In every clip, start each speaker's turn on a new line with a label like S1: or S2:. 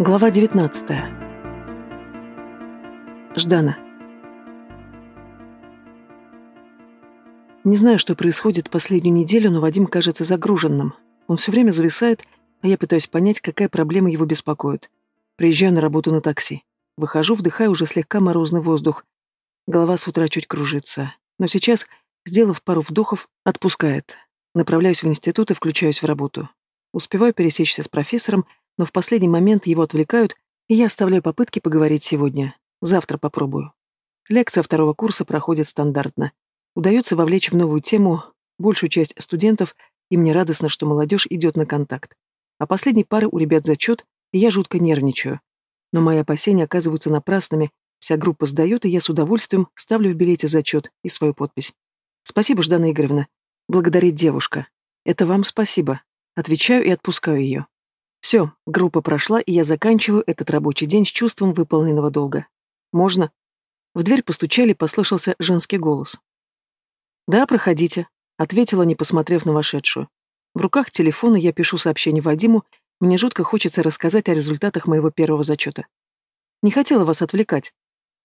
S1: Глава 19. Ждана. Не знаю, что происходит последнюю неделю, но Вадим кажется загруженным. Он все время зависает, а я пытаюсь понять, какая проблема его беспокоит. Приезжаю на работу на такси. Выхожу, вдыхаю уже слегка морозный воздух. Голова с утра чуть кружится. Но сейчас, сделав пару вдохов, отпускает. Направляюсь в институт и включаюсь в работу. Успеваю пересечься с профессором, но в последний момент его отвлекают, и я оставляю попытки поговорить сегодня. Завтра попробую. Лекция второго курса проходит стандартно. Удается вовлечь в новую тему большую часть студентов, и мне радостно, что молодежь идет на контакт. А последней пары у ребят зачет, и я жутко нервничаю. Но мои опасения оказываются напрасными, вся группа сдает, и я с удовольствием ставлю в билете зачет и свою подпись. Спасибо, Ждана Игоревна. Благодарит девушка. Это вам спасибо. Отвечаю и отпускаю ее. Все, группа прошла, и я заканчиваю этот рабочий день с чувством выполненного долга. Можно? В дверь постучали, послышался женский голос. «Да, проходите», — ответила, не посмотрев на вошедшую. В руках телефона я пишу сообщение Вадиму, мне жутко хочется рассказать о результатах моего первого зачета. Не хотела вас отвлекать.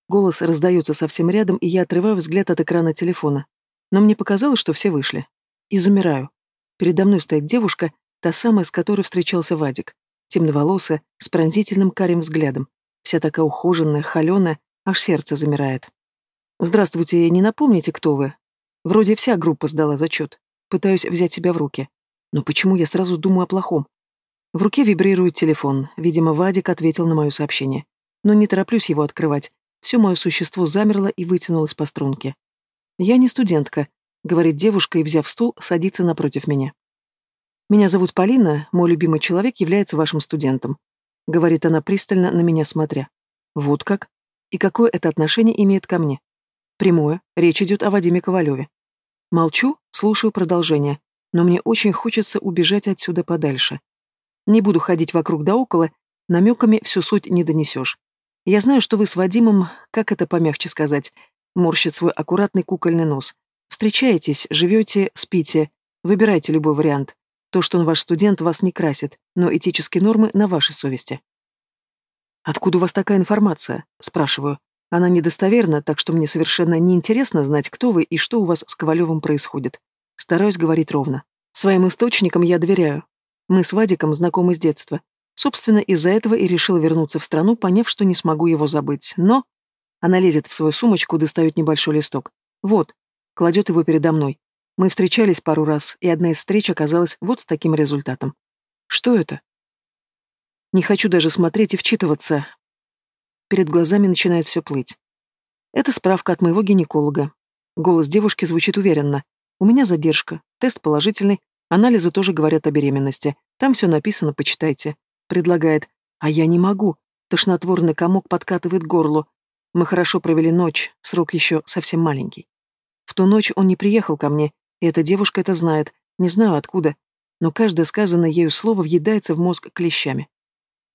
S1: Голос раздается совсем рядом, и я отрываю взгляд от экрана телефона. Но мне показалось, что все вышли. И замираю. Передо мной стоит девушка, Та самая, с которой встречался Вадик. Темноволосая, с пронзительным карим взглядом. Вся такая ухоженная, холеная, аж сердце замирает. «Здравствуйте, не напомните, кто вы?» Вроде вся группа сдала зачет. Пытаюсь взять себя в руки. Но почему я сразу думаю о плохом? В руке вибрирует телефон. Видимо, Вадик ответил на мое сообщение. Но не тороплюсь его открывать. Все мое существо замерло и вытянулось по струнке. «Я не студентка», — говорит девушка и, взяв стул, садится напротив меня. «Меня зовут Полина, мой любимый человек является вашим студентом», — говорит она пристально на меня смотря. «Вот как? И какое это отношение имеет ко мне?» «Прямое. Речь идет о Вадиме Ковалеве». Молчу, слушаю продолжение, но мне очень хочется убежать отсюда подальше. Не буду ходить вокруг да около, намеками всю суть не донесешь. Я знаю, что вы с Вадимом, как это помягче сказать, морщит свой аккуратный кукольный нос. Встречаетесь, живете, спите, выбирайте любой вариант. То, что он ваш студент, вас не красит, но этические нормы на вашей совести. «Откуда у вас такая информация?» – спрашиваю. Она недостоверна, так что мне совершенно неинтересно знать, кто вы и что у вас с Ковалевым происходит. Стараюсь говорить ровно. Своим источникам я доверяю. Мы с Вадиком знакомы с детства. Собственно, из-за этого и решил вернуться в страну, поняв, что не смогу его забыть. Но... Она лезет в свою сумочку, достает небольшой листок. Вот. Кладет его передо мной. Мы встречались пару раз, и одна из встреч оказалась вот с таким результатом. Что это? Не хочу даже смотреть и вчитываться. Перед глазами начинает все плыть. Это справка от моего гинеколога. Голос девушки звучит уверенно. У меня задержка, тест положительный, анализы тоже говорят о беременности. Там все написано, почитайте. Предлагает. А я не могу. Тошнотворный комок подкатывает горло. Мы хорошо провели ночь, срок еще совсем маленький. В ту ночь он не приехал ко мне, и эта девушка это знает, не знаю откуда, но каждое сказанное ею слово въедается в мозг клещами.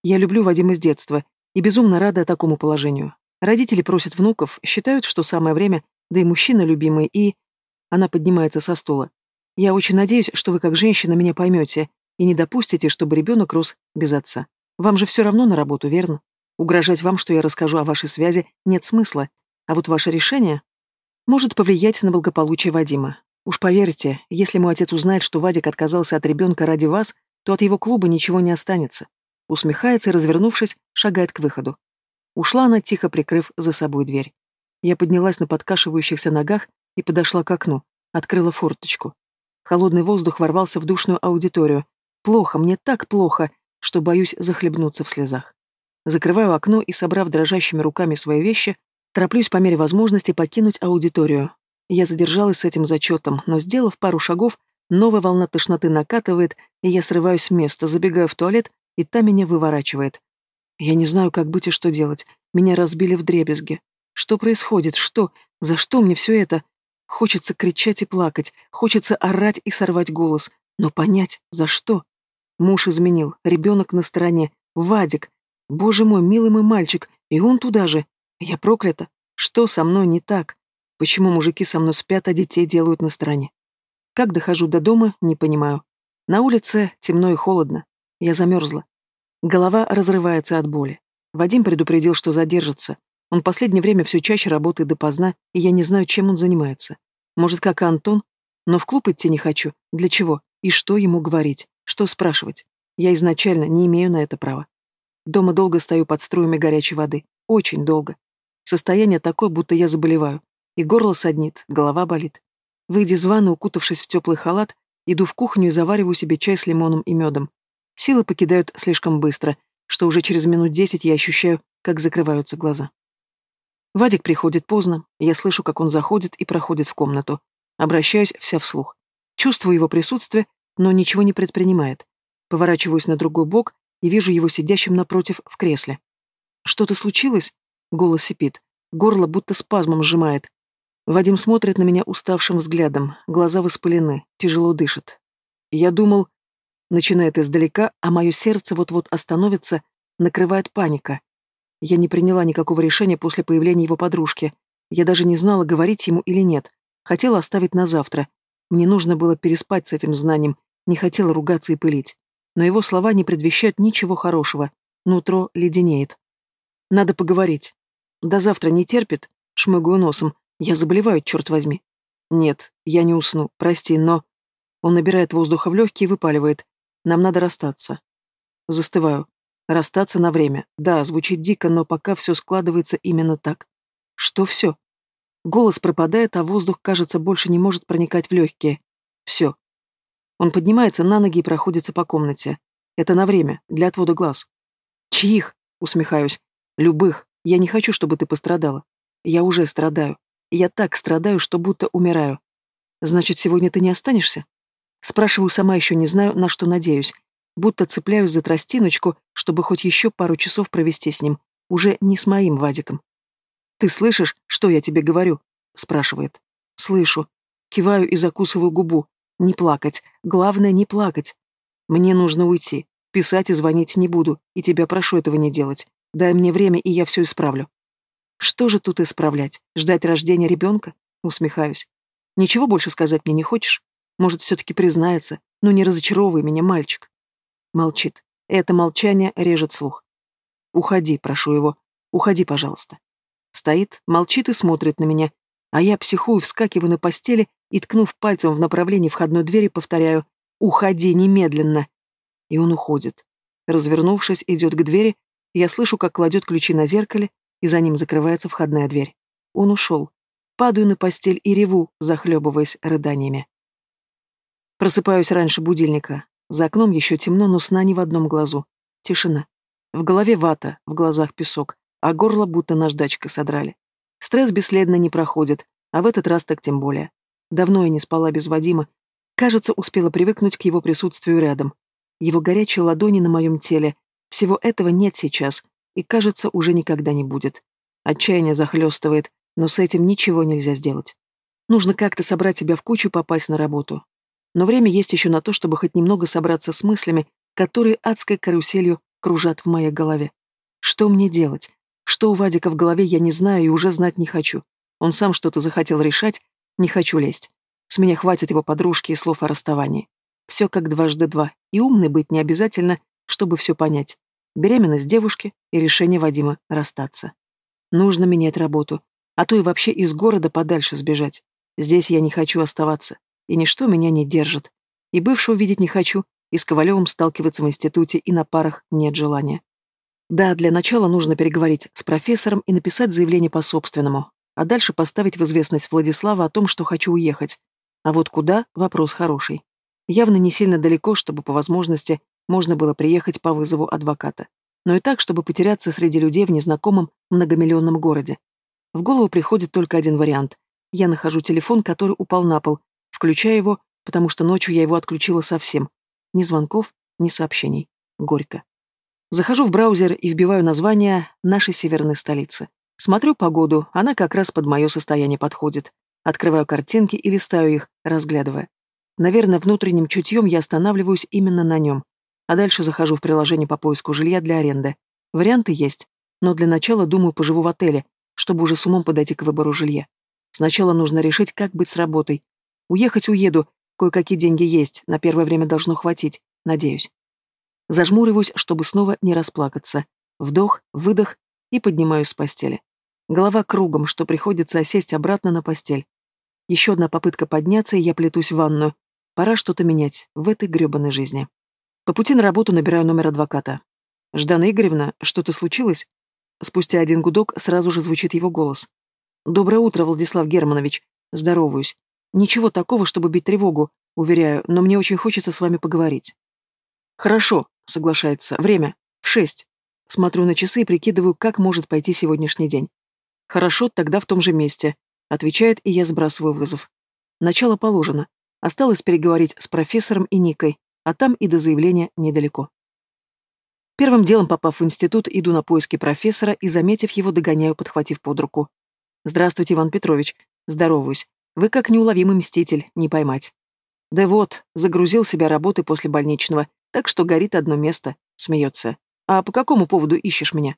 S1: Я люблю Вадима с детства и безумно рада такому положению. Родители просят внуков, считают, что самое время, да и мужчина любимый, и... Она поднимается со стула. Я очень надеюсь, что вы как женщина меня поймете и не допустите, чтобы ребенок рос без отца. Вам же все равно на работу, верно? Угрожать вам, что я расскажу о вашей связи, нет смысла. А вот ваше решение может повлиять на благополучие Вадима. Уж поверьте, если мой отец узнает, что Вадик отказался от ребенка ради вас, то от его клуба ничего не останется. Усмехается и, развернувшись, шагает к выходу. Ушла она, тихо прикрыв за собой дверь. Я поднялась на подкашивающихся ногах и подошла к окну, открыла форточку. Холодный воздух ворвался в душную аудиторию. Плохо, мне так плохо, что боюсь захлебнуться в слезах. Закрываю окно и, собрав дрожащими руками свои вещи, тороплюсь по мере возможности покинуть аудиторию, я задержалась с этим зачетом, но, сделав пару шагов, новая волна тошноты накатывает, и я срываюсь с места, забегаю в туалет, и та меня выворачивает. Я не знаю, как быть и что делать. Меня разбили в дребезги. Что происходит? Что? За что мне все это? Хочется кричать и плакать, хочется орать и сорвать голос, но понять, за что? Муж изменил, ребенок на стороне, Вадик. Боже мой, милый мой мальчик, и он туда же. Я проклята. Что со мной не так? Почему мужики со мной спят, а детей делают на стороне? Как дохожу до дома, не понимаю. На улице темно и холодно. Я замерзла. Голова разрывается от боли. Вадим предупредил, что задержится. Он последнее время все чаще работает допоздна, и я не знаю, чем он занимается. Может, как и Антон? Но в клуб идти не хочу. Для чего? И что ему говорить? Что спрашивать? Я изначально не имею на это права. Дома долго стою под струями горячей воды. Очень долго. Состояние такое, будто я заболеваю. И горло саднит, голова болит. Выйдя из ванны, укутавшись в теплый халат, иду в кухню и завариваю себе чай с лимоном и медом. Силы покидают слишком быстро, что уже через минут десять я ощущаю, как закрываются глаза. Вадик приходит поздно, я слышу, как он заходит и проходит в комнату. Обращаюсь вся вслух. Чувствую его присутствие, но ничего не предпринимает. Поворачиваюсь на другой бок и вижу его сидящим напротив в кресле. «Что-то случилось?» — голос сипит. Горло будто спазмом сжимает. Вадим смотрит на меня уставшим взглядом, глаза воспалены, тяжело дышит. Я думал... Начинает издалека, а мое сердце вот-вот остановится, накрывает паника. Я не приняла никакого решения после появления его подружки. Я даже не знала, говорить ему или нет. Хотела оставить на завтра. Мне нужно было переспать с этим знанием, не хотела ругаться и пылить. Но его слова не предвещают ничего хорошего. Нутро леденеет. Надо поговорить. До завтра не терпит, шмыгаю носом. Я заболеваю, черт возьми. Нет, я не усну, прости, но... Он набирает воздуха в легкие и выпаливает. Нам надо расстаться. Застываю. Расстаться на время. Да, звучит дико, но пока все складывается именно так. Что все? Голос пропадает, а воздух, кажется, больше не может проникать в легкие. Все. Он поднимается на ноги и проходится по комнате. Это на время, для отвода глаз. Чьих? Усмехаюсь. Любых. Я не хочу, чтобы ты пострадала. Я уже страдаю. Я так страдаю, что будто умираю. Значит, сегодня ты не останешься? Спрашиваю сама еще не знаю, на что надеюсь будто цепляюсь за тростиночку, чтобы хоть еще пару часов провести с ним, уже не с моим Вадиком. «Ты слышишь, что я тебе говорю?» — спрашивает. «Слышу». Киваю и закусываю губу. Не плакать. Главное, не плакать. Мне нужно уйти. Писать и звонить не буду, и тебя прошу этого не делать. Дай мне время, и я все исправлю. Что же тут исправлять? Ждать рождения ребенка? Усмехаюсь. Ничего больше сказать мне не хочешь? Может, все-таки признается? Ну не разочаровывай меня, мальчик. Молчит. Это молчание режет слух. «Уходи, прошу его. Уходи, пожалуйста». Стоит, молчит и смотрит на меня, а я психую, вскакиваю на постели и, ткнув пальцем в направлении входной двери, повторяю «Уходи немедленно!» И он уходит. Развернувшись, идет к двери, я слышу, как кладет ключи на зеркале, и за ним закрывается входная дверь. Он ушел. Падаю на постель и реву, захлебываясь рыданиями. Просыпаюсь раньше будильника. За окном еще темно, но сна ни в одном глазу. Тишина. В голове вата, в глазах песок, а горло будто наждачкой содрали. Стресс бесследно не проходит, а в этот раз так тем более. Давно я не спала без Вадима. Кажется, успела привыкнуть к его присутствию рядом. Его горячие ладони на моем теле. Всего этого нет сейчас, и, кажется, уже никогда не будет. Отчаяние захлестывает, но с этим ничего нельзя сделать. Нужно как-то собрать себя в кучу и попасть на работу. Но время есть еще на то, чтобы хоть немного собраться с мыслями, которые адской каруселью кружат в моей голове. Что мне делать? Что у Вадика в голове, я не знаю и уже знать не хочу. Он сам что-то захотел решать, не хочу лезть. С меня хватит его подружки и слов о расставании. Все как дважды два, и умный быть не обязательно, чтобы все понять. Беременность девушки и решение Вадима расстаться. Нужно менять работу, а то и вообще из города подальше сбежать. Здесь я не хочу оставаться и ничто меня не держит. И бывшего видеть не хочу, и с Ковалевым сталкиваться в институте и на парах нет желания. Да, для начала нужно переговорить с профессором и написать заявление по собственному, а дальше поставить в известность Владислава о том, что хочу уехать. А вот куда – вопрос хороший. Явно не сильно далеко, чтобы по возможности можно было приехать по вызову адвоката. Но и так, чтобы потеряться среди людей в незнакомом многомиллионном городе. В голову приходит только один вариант. Я нахожу телефон, который упал на пол, Включаю его, потому что ночью я его отключила совсем. Ни звонков, ни сообщений. Горько. Захожу в браузер и вбиваю название нашей северной столицы. Смотрю погоду, она как раз под мое состояние подходит. Открываю картинки и листаю их, разглядывая. Наверное, внутренним чутьем я останавливаюсь именно на нем. А дальше захожу в приложение по поиску жилья для аренды. Варианты есть, но для начала, думаю, поживу в отеле, чтобы уже с умом подойти к выбору жилья. Сначала нужно решить, как быть с работой, Уехать уеду, кое-какие деньги есть, на первое время должно хватить, надеюсь. Зажмуриваюсь, чтобы снова не расплакаться. Вдох, выдох и поднимаюсь с постели. Голова кругом, что приходится осесть обратно на постель. Еще одна попытка подняться, и я плетусь в ванную. Пора что-то менять в этой гребаной жизни. По пути на работу набираю номер адвоката. «Ждана Игоревна, что-то случилось?» Спустя один гудок сразу же звучит его голос. «Доброе утро, Владислав Германович. Здороваюсь. Ничего такого, чтобы бить тревогу, уверяю, но мне очень хочется с вами поговорить». «Хорошо», — соглашается. «Время. В шесть». Смотрю на часы и прикидываю, как может пойти сегодняшний день. «Хорошо, тогда в том же месте», — отвечает, и я сбрасываю вызов. Начало положено. Осталось переговорить с профессором и Никой, а там и до заявления недалеко. Первым делом, попав в институт, иду на поиски профессора и, заметив его, догоняю, подхватив под руку. «Здравствуйте, Иван Петрович. Здороваюсь. Вы как неуловимый мститель, не поймать». «Да вот, загрузил себя работой после больничного, так что горит одно место», — смеется. «А по какому поводу ищешь меня?»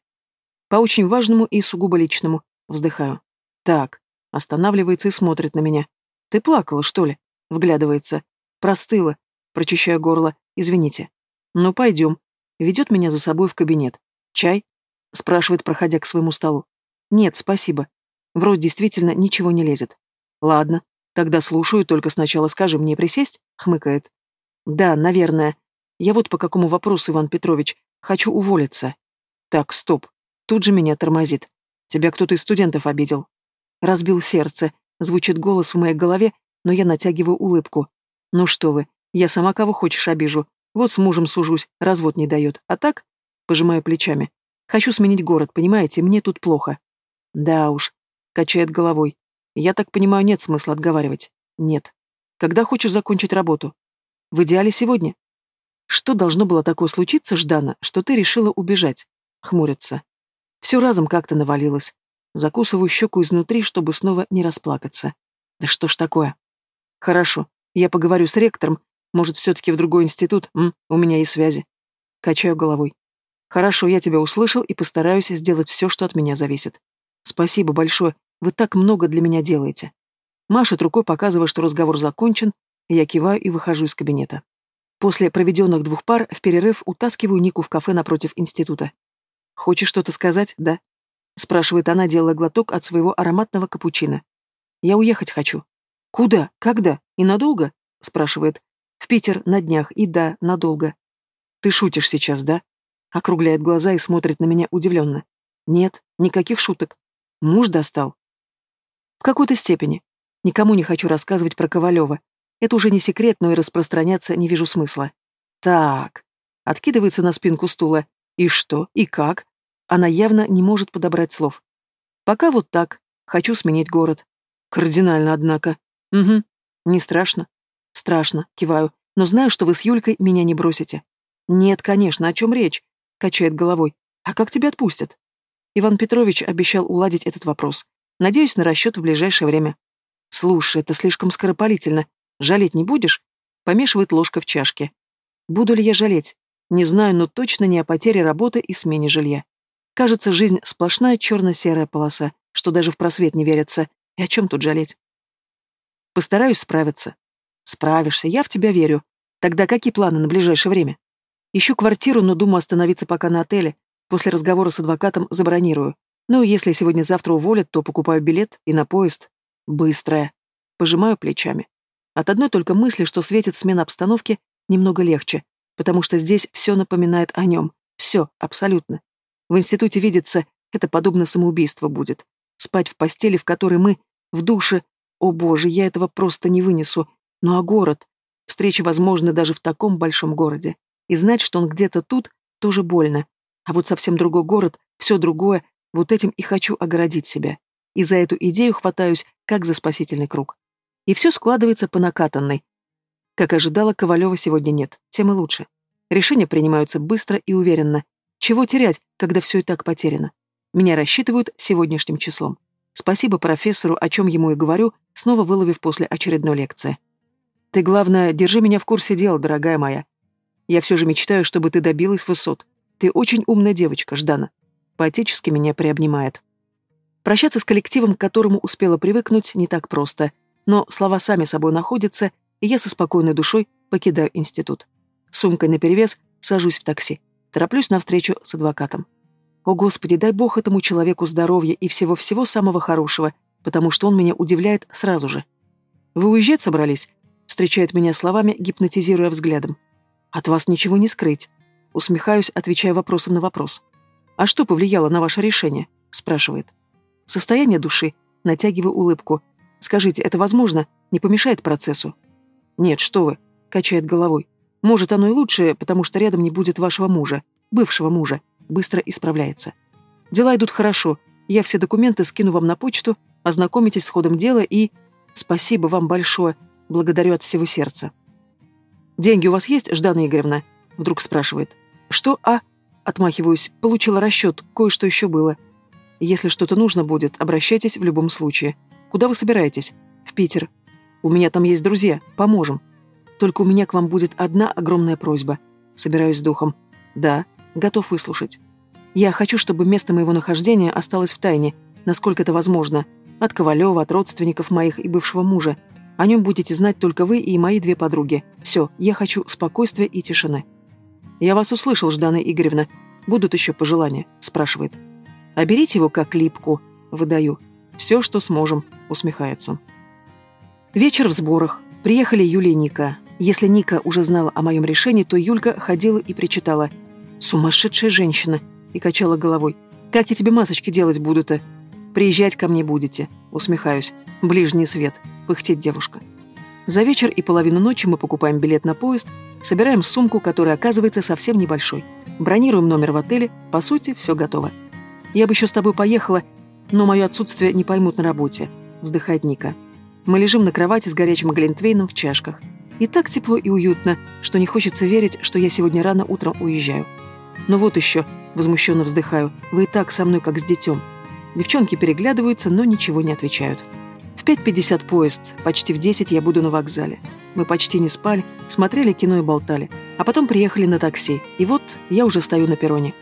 S1: «По очень важному и сугубо личному», — вздыхаю. «Так», — останавливается и смотрит на меня. «Ты плакала, что ли?» — вглядывается. «Простыла», — прочищаю горло. «Извините». «Ну, пойдем», Ведет меня за собой в кабинет. «Чай?» — спрашивает, проходя к своему столу. «Нет, спасибо. В рот действительно ничего не лезет». «Ладно, тогда слушаю, только сначала скажи мне присесть?» — хмыкает. «Да, наверное. Я вот по какому вопросу, Иван Петрович. Хочу уволиться». «Так, стоп. Тут же меня тормозит. Тебя кто-то из студентов обидел». «Разбил сердце», — звучит голос в моей голове, но я натягиваю улыбку. «Ну что вы, я сама кого хочешь обижу. Вот с мужем сужусь, развод не дает. А так? Пожимаю плечами. Хочу сменить город, понимаете, мне тут плохо. Да уж. Качает головой. Я так понимаю, нет смысла отговаривать. Нет. Когда хочешь закончить работу? В идеале сегодня. Что должно было такое случиться, Ждана, что ты решила убежать? Хмурится. Все разом как-то навалилось. Закусываю щеку изнутри, чтобы снова не расплакаться. Да что ж такое? Хорошо, я поговорю с ректором, может, все-таки в другой институт? М? У меня есть связи. Качаю головой. Хорошо, я тебя услышал и постараюсь сделать все, что от меня зависит. Спасибо большое. Вы так много для меня делаете. Машет рукой, показывая, что разговор закончен, я киваю и выхожу из кабинета. После проведенных двух пар в перерыв утаскиваю Нику в кафе напротив института. «Хочешь что-то сказать, да?» спрашивает она, делая глоток от своего ароматного капучино. «Я уехать хочу». «Куда? Когда? И надолго?» спрашивает. В Питер на днях, и да, надолго. Ты шутишь сейчас, да? Округляет глаза и смотрит на меня удивленно. Нет, никаких шуток. Муж достал. В какой-то степени. Никому не хочу рассказывать про Ковалева. Это уже не секрет, но и распространяться не вижу смысла. Так. Откидывается на спинку стула. И что? И как? Она явно не может подобрать слов. Пока вот так. Хочу сменить город. Кардинально, однако. Угу. Не страшно. Страшно, киваю, но знаю, что вы с Юлькой меня не бросите. Нет, конечно, о чем речь? Качает головой. А как тебя отпустят? Иван Петрович обещал уладить этот вопрос. Надеюсь на расчет в ближайшее время. Слушай, это слишком скоропалительно. Жалеть не будешь? Помешивает ложка в чашке. Буду ли я жалеть? Не знаю, но точно не о потере работы и смене жилья. Кажется, жизнь сплошная черно-серая полоса, что даже в просвет не верится. И о чем тут жалеть? Постараюсь справиться. Справишься, я в тебя верю. Тогда какие планы на ближайшее время? Ищу квартиру, но думаю остановиться пока на отеле. После разговора с адвокатом забронирую. Ну, если сегодня-завтра уволят, то покупаю билет и на поезд. Быстрая. Пожимаю плечами. От одной только мысли, что светит смена обстановки, немного легче, потому что здесь все напоминает о нем. Все, абсолютно. В институте видится, это подобно самоубийству будет. Спать в постели, в которой мы, в душе. О боже, я этого просто не вынесу. Ну а город? Встреча возможна даже в таком большом городе. И знать, что он где-то тут, тоже больно. А вот совсем другой город, все другое, вот этим и хочу огородить себя. И за эту идею хватаюсь, как за спасительный круг. И все складывается по накатанной. Как ожидала, Ковалева сегодня нет, тем и лучше. Решения принимаются быстро и уверенно. Чего терять, когда все и так потеряно? Меня рассчитывают сегодняшним числом. Спасибо профессору, о чем ему и говорю, снова выловив после очередной лекции. Ты, главное, держи меня в курсе дела, дорогая моя. Я все же мечтаю, чтобы ты добилась высот. Ты очень умная девочка, Ждана. Поотечески меня приобнимает. Прощаться с коллективом, к которому успела привыкнуть, не так просто. Но слова сами собой находятся, и я со спокойной душой покидаю институт. Сумкой наперевес сажусь в такси. Тороплюсь навстречу с адвокатом. О, Господи, дай Бог этому человеку здоровья и всего-всего самого хорошего, потому что он меня удивляет сразу же. «Вы уезжать собрались?» Встречает меня словами, гипнотизируя взглядом. «От вас ничего не скрыть». Усмехаюсь, отвечая вопросом на вопрос. «А что повлияло на ваше решение?» Спрашивает. «Состояние души». Натягиваю улыбку. «Скажите, это возможно? Не помешает процессу?» «Нет, что вы», — качает головой. «Может, оно и лучше, потому что рядом не будет вашего мужа, бывшего мужа. Быстро исправляется. Дела идут хорошо. Я все документы скину вам на почту, ознакомитесь с ходом дела и... Спасибо вам большое. Благодарю от всего сердца». «Деньги у вас есть, Ждана Игоревна?» Вдруг спрашивает. «Что, а?» Отмахиваюсь. Получила расчет, кое-что еще было. Если что-то нужно будет, обращайтесь в любом случае. Куда вы собираетесь? В Питер. У меня там есть друзья, поможем. Только у меня к вам будет одна огромная просьба. Собираюсь с духом. Да, готов выслушать. Я хочу, чтобы место моего нахождения осталось в тайне, насколько это возможно, от Ковалева, от родственников моих и бывшего мужа. О нем будете знать только вы и мои две подруги. Все, я хочу спокойствия и тишины. Я вас услышал, Ждана Игоревна. Будут еще пожелания, спрашивает. А берите его как липку. Выдаю. Все, что сможем, усмехается. Вечер в сборах. Приехали Юля и Ника. Если Ника уже знала о моем решении, то Юлька ходила и причитала. «Сумасшедшая женщина!» и качала головой. «Как я тебе масочки делать буду-то?» «Приезжать ко мне будете», усмехаюсь. «Ближний свет», пыхтит девушка. За вечер и половину ночи мы покупаем билет на поезд, собираем сумку, которая оказывается совсем небольшой. Бронируем номер в отеле, по сути, все готово. Я бы еще с тобой поехала, но мое отсутствие не поймут на работе», — вздыхает Ника. Мы лежим на кровати с горячим глинтвейном в чашках. И так тепло и уютно, что не хочется верить, что я сегодня рано утром уезжаю. Но вот еще, возмущенно вздыхаю, вы и так со мной как с детем. Девчонки переглядываются, но ничего не отвечают. В 5.50 поезд, почти в 10 я буду на вокзале. Мы почти не спали, смотрели кино и болтали. А потом приехали на такси, и вот я уже стою на перроне.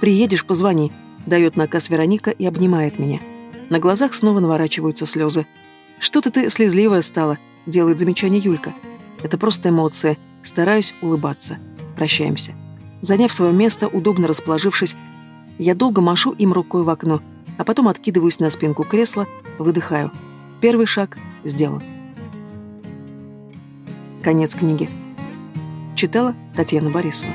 S1: «Приедешь, позвони», Дает наказ Вероника и обнимает меня. На глазах снова наворачиваются слезы. «Что-то ты слезливая стала», — делает замечание Юлька. «Это просто эмоция. Стараюсь улыбаться. Прощаемся». Заняв свое место, удобно расположившись, я долго машу им рукой в окно, а потом откидываюсь на спинку кресла, выдыхаю. Первый шаг сделан. Конец книги. Читала Татьяна Борисова.